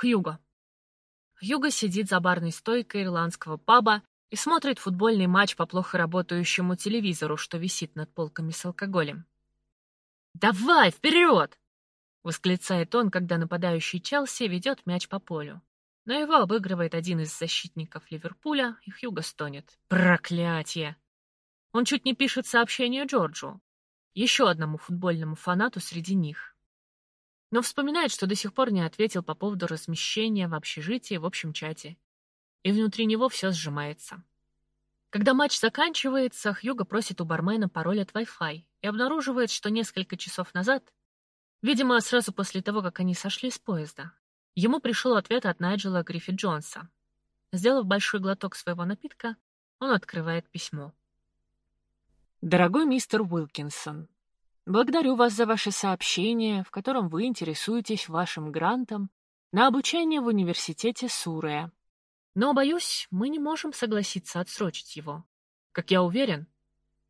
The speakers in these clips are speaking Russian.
Хьюго. Хьюго сидит за барной стойкой ирландского паба и смотрит футбольный матч по плохо работающему телевизору, что висит над полками с алкоголем. «Давай, вперед!» — восклицает он, когда нападающий Челси ведет мяч по полю. Но его обыгрывает один из защитников Ливерпуля, и Хьюго стонет. Проклятие! Он чуть не пишет сообщение Джорджу, еще одному футбольному фанату среди них. Но вспоминает, что до сих пор не ответил по поводу размещения в общежитии в общем чате. И внутри него все сжимается. Когда матч заканчивается, Хьюго просит у бармена пароль от Wi-Fi и обнаруживает, что несколько часов назад, видимо, сразу после того, как они сошли с поезда, ему пришел ответ от Найджела Гриффит Джонса. Сделав большой глоток своего напитка, он открывает письмо. Дорогой мистер Уилкинсон, благодарю вас за ваше сообщение, в котором вы интересуетесь вашим грантом на обучение в университете Сурея. Но, боюсь, мы не можем согласиться отсрочить его. Как я уверен,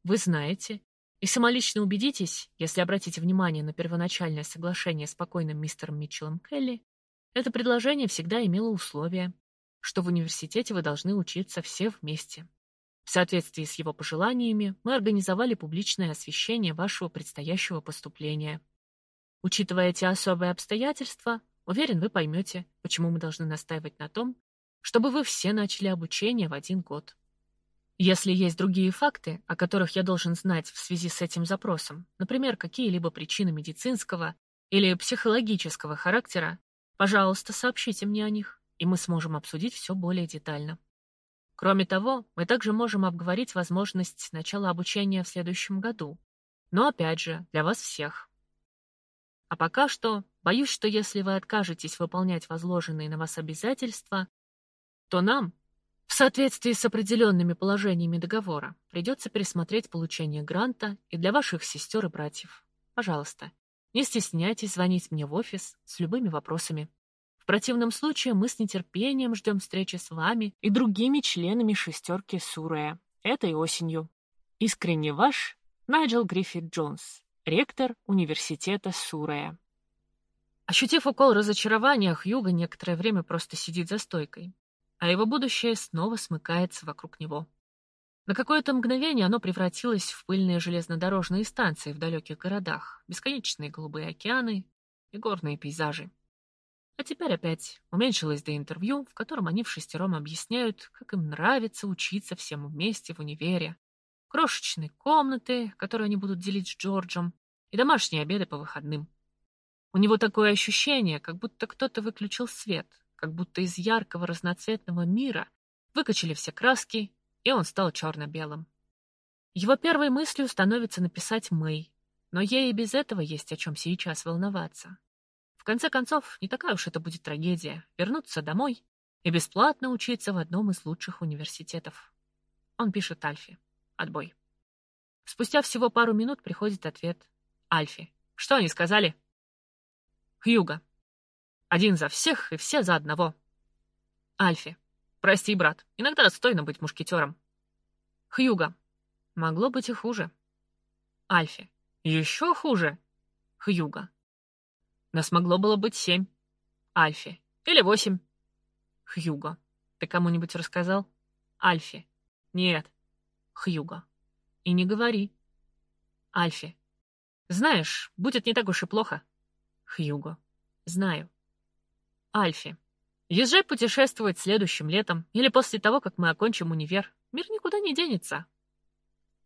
вы знаете и самолично убедитесь, если обратите внимание на первоначальное соглашение с покойным мистером Митчеллом Келли, это предложение всегда имело условие, что в университете вы должны учиться все вместе. В соответствии с его пожеланиями мы организовали публичное освещение вашего предстоящего поступления. Учитывая эти особые обстоятельства, уверен, вы поймете, почему мы должны настаивать на том, чтобы вы все начали обучение в один год. Если есть другие факты, о которых я должен знать в связи с этим запросом, например, какие-либо причины медицинского или психологического характера, пожалуйста, сообщите мне о них, и мы сможем обсудить все более детально. Кроме того, мы также можем обговорить возможность начала обучения в следующем году. Но опять же, для вас всех. А пока что, боюсь, что если вы откажетесь выполнять возложенные на вас обязательства, то нам, в соответствии с определенными положениями договора, придется пересмотреть получение гранта и для ваших сестер и братьев. Пожалуйста, не стесняйтесь звонить мне в офис с любыми вопросами противном случае мы с нетерпением ждем встречи с вами и другими членами шестерки Сурея этой осенью. Искренне ваш Найджел Гриффит Джонс, ректор университета Сурея. Ощутив укол разочарования, Хьюго некоторое время просто сидит за стойкой, а его будущее снова смыкается вокруг него. На какое-то мгновение оно превратилось в пыльные железнодорожные станции в далеких городах, бесконечные голубые океаны и горные пейзажи. А теперь опять уменьшилось до интервью, в котором они в шестером объясняют, как им нравится учиться всем вместе в универе. Крошечные комнаты, которые они будут делить с Джорджем, и домашние обеды по выходным. У него такое ощущение, как будто кто-то выключил свет, как будто из яркого разноцветного мира выкачали все краски, и он стал черно-белым. Его первой мыслью становится написать Мэй, но ей и без этого есть о чем сейчас волноваться конце концов, не такая уж это будет трагедия — вернуться домой и бесплатно учиться в одном из лучших университетов. Он пишет Альфи. Отбой. Спустя всего пару минут приходит ответ. Альфи. Что они сказали? Хьюга. Один за всех и все за одного. Альфи. Прости, брат, иногда отстойно быть мушкетером. Хьюга. Могло быть и хуже. Альфи. Еще хуже. Хьюга. Нас могло было быть семь. Альфи. Или восемь. Хьюго. Ты кому-нибудь рассказал? Альфи. Нет. Хьюго. И не говори. Альфи. Знаешь, будет не так уж и плохо. Хьюго. Знаю. Альфи. Езжай путешествовать следующим летом или после того, как мы окончим универ. Мир никуда не денется.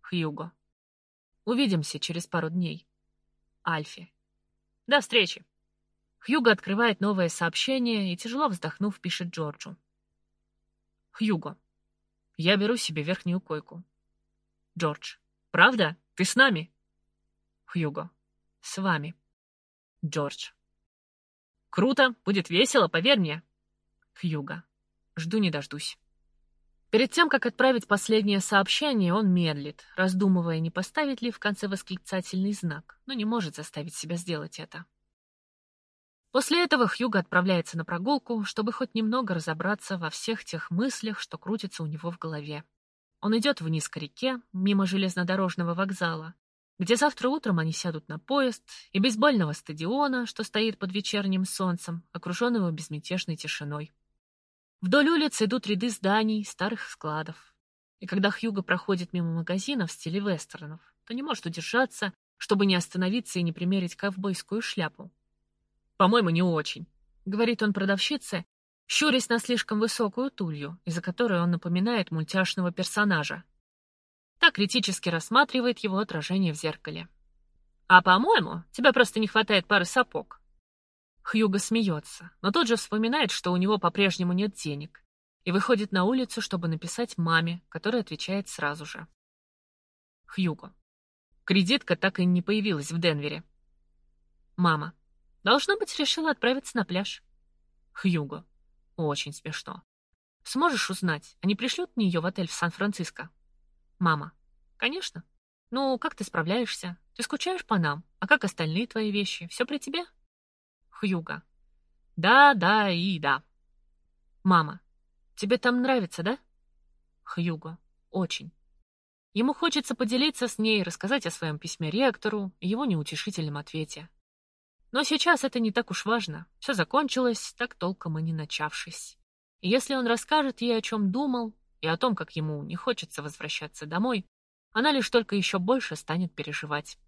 Хьюго. Увидимся через пару дней. Альфи. До встречи. Хьюго открывает новое сообщение и, тяжело вздохнув, пишет Джорджу. Хьюго. Я беру себе верхнюю койку. Джордж. Правда? Ты с нами? Хьюго. С вами. Джордж. Круто, будет весело, поверь мне. Хьюго. Жду не дождусь. Перед тем, как отправить последнее сообщение, он медлит, раздумывая, не поставить ли в конце восклицательный знак, но не может заставить себя сделать это. После этого Хьюго отправляется на прогулку, чтобы хоть немного разобраться во всех тех мыслях, что крутятся у него в голове. Он идет вниз к реке, мимо железнодорожного вокзала, где завтра утром они сядут на поезд и бейсбольного стадиона, что стоит под вечерним солнцем, окруженного безмятежной тишиной. Вдоль улицы идут ряды зданий, старых складов. И когда Хьюго проходит мимо магазинов в стиле вестернов, то не может удержаться, чтобы не остановиться и не примерить ковбойскую шляпу. «По-моему, не очень», — говорит он продавщице, щурясь на слишком высокую тулью, из-за которой он напоминает мультяшного персонажа. Так критически рассматривает его отражение в зеркале. «А, по-моему, тебе просто не хватает пары сапог». Хьюго смеется, но тут же вспоминает, что у него по-прежнему нет денег, и выходит на улицу, чтобы написать маме, которая отвечает сразу же. Хьюго. Кредитка так и не появилась в Денвере. Мама. Должно быть, решила отправиться на пляж. Хьюго. Очень смешно. Сможешь узнать, они пришлют мне ее в отель в Сан-Франциско? Мама. Конечно. Ну, как ты справляешься? Ты скучаешь по нам? А как остальные твои вещи? Все при тебе? Хьюга. Да, да и да. Мама. Тебе там нравится, да? Хьюго. Очень. Ему хочется поделиться с ней, рассказать о своем письме ректору и его неутешительном ответе. Но сейчас это не так уж важно. Все закончилось, так толком и не начавшись. И если он расскажет ей, о чем думал, и о том, как ему не хочется возвращаться домой, она лишь только еще больше станет переживать.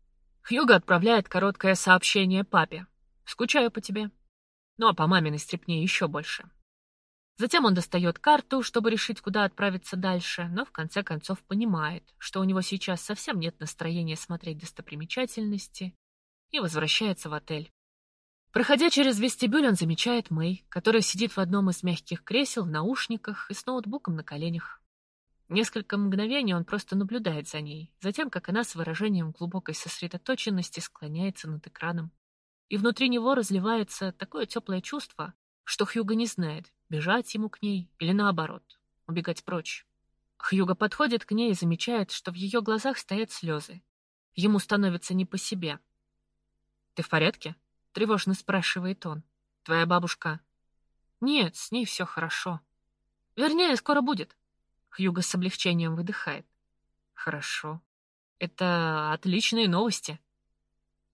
Хьюго отправляет короткое сообщение папе. «Скучаю по тебе». Ну а по маминой стрепне еще больше. Затем он достает карту, чтобы решить, куда отправиться дальше, но в конце концов понимает, что у него сейчас совсем нет настроения смотреть достопримечательности, и возвращается в отель. Проходя через вестибюль, он замечает Мэй, которая сидит в одном из мягких кресел в наушниках и с ноутбуком на коленях. Несколько мгновений он просто наблюдает за ней, затем как она с выражением глубокой сосредоточенности склоняется над экраном. И внутри него разливается такое теплое чувство, что Хьюго не знает, бежать ему к ней или наоборот, убегать прочь. Хьюго подходит к ней и замечает, что в ее глазах стоят слезы. Ему становится не по себе. «Ты в порядке?» — тревожно спрашивает он. «Твоя бабушка...» «Нет, с ней все хорошо. Вернее, скоро будет». Хьюго с облегчением выдыхает. «Хорошо. Это отличные новости».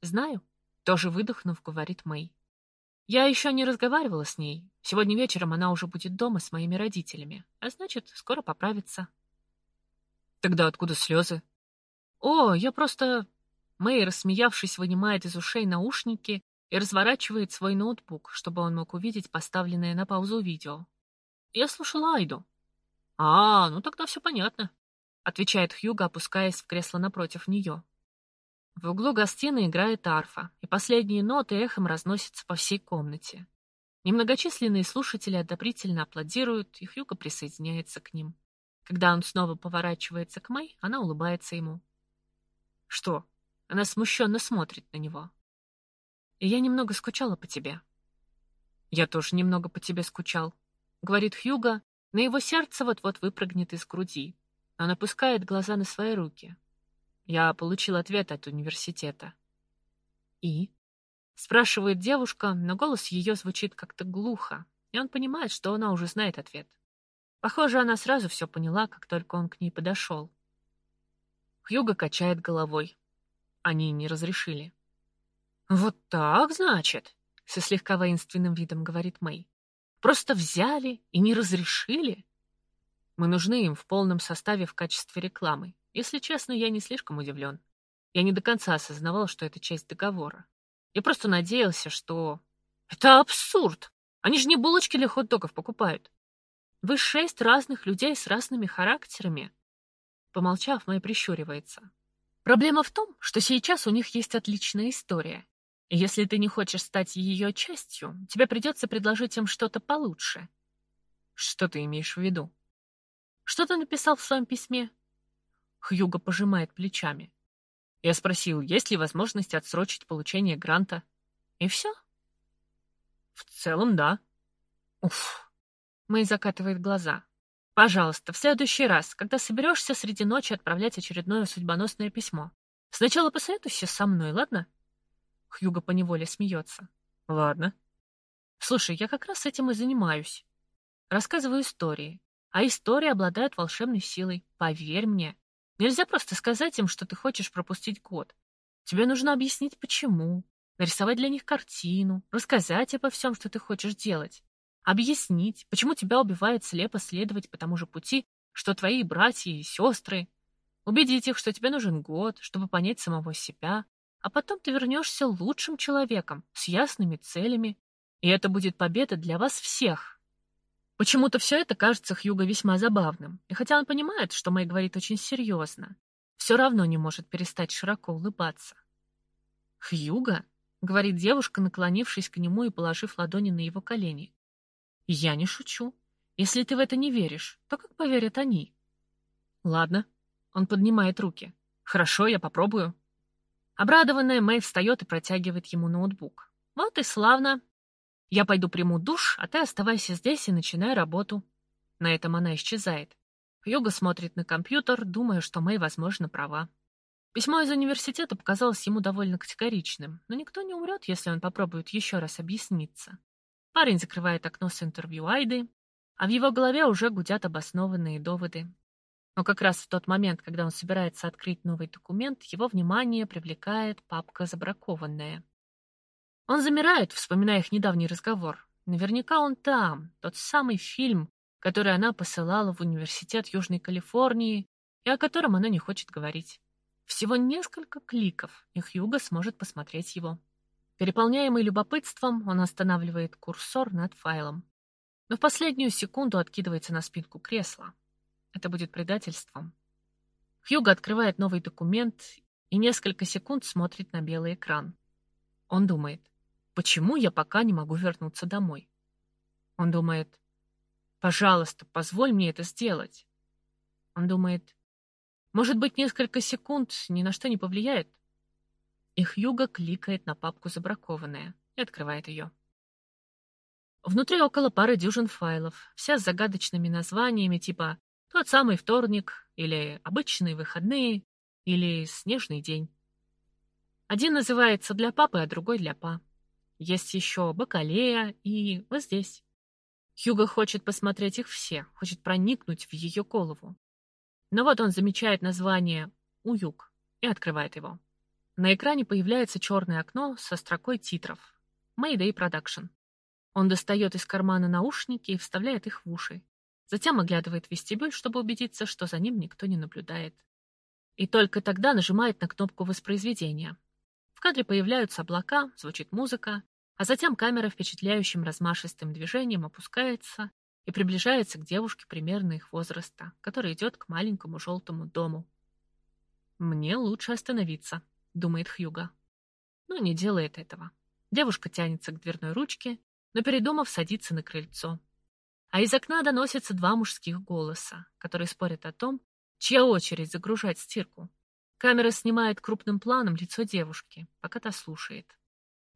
«Знаю», — тоже выдохнув, говорит Мэй. «Я еще не разговаривала с ней. Сегодня вечером она уже будет дома с моими родителями, а значит, скоро поправится». «Тогда откуда слезы?» «О, я просто... Мэй, рассмеявшись, вынимает из ушей наушники и разворачивает свой ноутбук, чтобы он мог увидеть поставленное на паузу видео. «Я слушала Айду». «А, ну тогда все понятно», — отвечает Хьюго, опускаясь в кресло напротив нее. В углу гостиной играет арфа, и последние ноты эхом разносятся по всей комнате. Немногочисленные слушатели одобрительно аплодируют, и Хьюго присоединяется к ним. Когда он снова поворачивается к Мэй, она улыбается ему. «Что, она смущенно смотрит на него. Я немного скучала по тебе. Я тоже немного по тебе скучал, говорит Хьюга, но его сердце вот-вот выпрыгнет из груди. Он опускает глаза на свои руки. Я получил ответ от университета. И? Спрашивает девушка, но голос ее звучит как-то глухо, и он понимает, что она уже знает ответ. Похоже, она сразу все поняла, как только он к ней подошел. Хьюга качает головой. Они не разрешили. «Вот так, значит?» — со слегка воинственным видом говорит Мэй. «Просто взяли и не разрешили?» Мы нужны им в полном составе в качестве рекламы. Если честно, я не слишком удивлен. Я не до конца осознавал, что это часть договора. Я просто надеялся, что... Это абсурд! Они же не булочки для хот-догов покупают. Вы шесть разных людей с разными характерами. Помолчав, Мэй прищуривается. Проблема в том, что сейчас у них есть отличная история. И если ты не хочешь стать ее частью, тебе придется предложить им что-то получше. Что ты имеешь в виду? Что ты написал в своем письме? Хьюго пожимает плечами. Я спросил, есть ли возможность отсрочить получение гранта. И все? В целом, да. Уф. Мэй закатывает глаза. Пожалуйста, в следующий раз, когда соберешься среди ночи отправлять очередное судьбоносное письмо, сначала посоветуйся со мной, ладно? Хьюго поневоле смеется. Ладно. Слушай, я как раз этим и занимаюсь. Рассказываю истории. А истории обладают волшебной силой. Поверь мне. Нельзя просто сказать им, что ты хочешь пропустить год, Тебе нужно объяснить, почему, нарисовать для них картину, рассказать обо всем, что ты хочешь делать, объяснить, почему тебя убивает слепо следовать по тому же пути, что твои братья и сестры, убедить их, что тебе нужен год, чтобы понять самого себя, а потом ты вернешься лучшим человеком, с ясными целями, и это будет победа для вас всех. Почему-то все это кажется Хьюго весьма забавным, и хотя он понимает, что Мэй говорит очень серьезно, все равно не может перестать широко улыбаться. «Хьюго?» — говорит девушка, наклонившись к нему и положив ладони на его колени. «Я не шучу. Если ты в это не веришь, то как поверят они?» «Ладно». Он поднимает руки. «Хорошо, я попробую». Обрадованная Мэй встает и протягивает ему ноутбук. «Вот и славно. Я пойду приму душ, а ты оставайся здесь и начинай работу. На этом она исчезает. Хьюго смотрит на компьютер, думая, что Мэй, возможно, права. Письмо из университета показалось ему довольно категоричным, но никто не умрет, если он попробует еще раз объясниться. Парень закрывает окно с интервью Айды, а в его голове уже гудят обоснованные доводы. Но как раз в тот момент, когда он собирается открыть новый документ, его внимание привлекает папка «Забракованная». Он замирает, вспоминая их недавний разговор. Наверняка он там, тот самый фильм, который она посылала в университет Южной Калифорнии и о котором она не хочет говорить. Всего несколько кликов, и Хьюго сможет посмотреть его. Переполняемый любопытством, он останавливает курсор над файлом. Но в последнюю секунду откидывается на спинку кресла. Это будет предательством. Хьюго открывает новый документ и несколько секунд смотрит на белый экран. Он думает, Почему я пока не могу вернуться домой? Он думает, пожалуйста, позволь мне это сделать. Он думает, может быть, несколько секунд ни на что не повлияет? И Хьюго кликает на папку «Забракованная» и открывает ее. Внутри около пары дюжин файлов, вся с загадочными названиями типа «Тот самый вторник» или «Обычные выходные» или «Снежный день». Один называется для папы, а другой для па. Есть еще Бакалея и вот здесь. Хьюго хочет посмотреть их все, хочет проникнуть в ее голову. Но вот он замечает название «Уюг» и открывает его. На экране появляется черное окно со строкой титров «Mayday Production». Он достает из кармана наушники и вставляет их в уши. Затем оглядывает вестибюль, чтобы убедиться, что за ним никто не наблюдает. И только тогда нажимает на кнопку воспроизведения. В кадре появляются облака, звучит музыка, а затем камера впечатляющим размашистым движением опускается и приближается к девушке примерно их возраста, которая идет к маленькому желтому дому. «Мне лучше остановиться», — думает Хьюга. Но не делает этого. Девушка тянется к дверной ручке, но, передумав, садится на крыльцо. А из окна доносятся два мужских голоса, которые спорят о том, чья очередь загружать стирку. Камера снимает крупным планом лицо девушки, пока та слушает.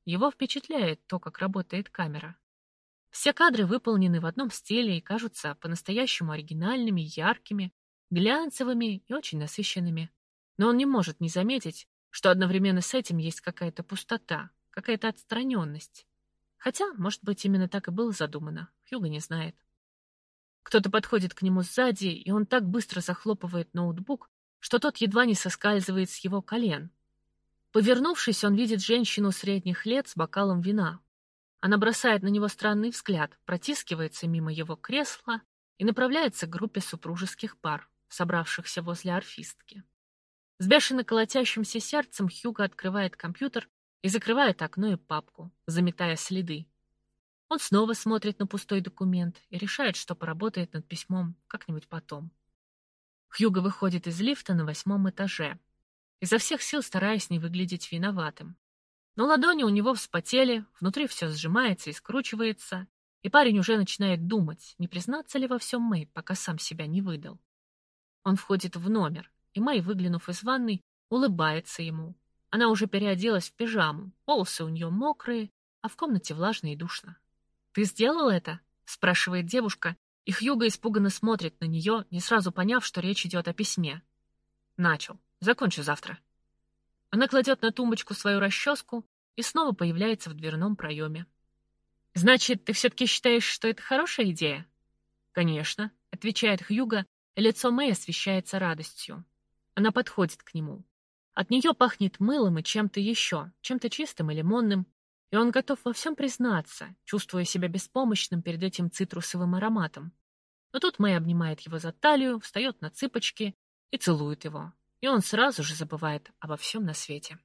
Его впечатляет то, как работает камера. Все кадры выполнены в одном стиле и кажутся по-настоящему оригинальными, яркими, глянцевыми и очень насыщенными. Но он не может не заметить, что одновременно с этим есть какая-то пустота, какая-то отстраненность. Хотя, может быть, именно так и было задумано, Хьюго не знает. Кто-то подходит к нему сзади, и он так быстро захлопывает ноутбук, что тот едва не соскальзывает с его колен, Повернувшись, он видит женщину средних лет с бокалом вина. Она бросает на него странный взгляд, протискивается мимо его кресла и направляется к группе супружеских пар, собравшихся возле орфистки. С бешено колотящимся сердцем Хьюго открывает компьютер и закрывает окно и папку, заметая следы. Он снова смотрит на пустой документ и решает, что поработает над письмом как-нибудь потом. Хьюго выходит из лифта на восьмом этаже, изо всех сил стараясь не выглядеть виноватым. Но ладони у него вспотели, внутри все сжимается и скручивается, и парень уже начинает думать, не признаться ли во всем Мэй, пока сам себя не выдал. Он входит в номер, и Мэй, выглянув из ванной, улыбается ему. Она уже переоделась в пижаму, волосы у нее мокрые, а в комнате влажно и душно. «Ты сделал это?» — спрашивает девушка, и Хьюго испуганно смотрит на нее, не сразу поняв, что речь идет о письме. Начал. Закончу завтра. Она кладет на тумбочку свою расческу и снова появляется в дверном проеме. «Значит, ты все-таки считаешь, что это хорошая идея?» «Конечно», — отвечает Хьюга, лицо Мэй освещается радостью. Она подходит к нему. От нее пахнет мылом и чем-то еще, чем-то чистым и лимонным, и он готов во всем признаться, чувствуя себя беспомощным перед этим цитрусовым ароматом. Но тут Мэй обнимает его за талию, встает на цыпочки и целует его, и он сразу же забывает обо всем на свете.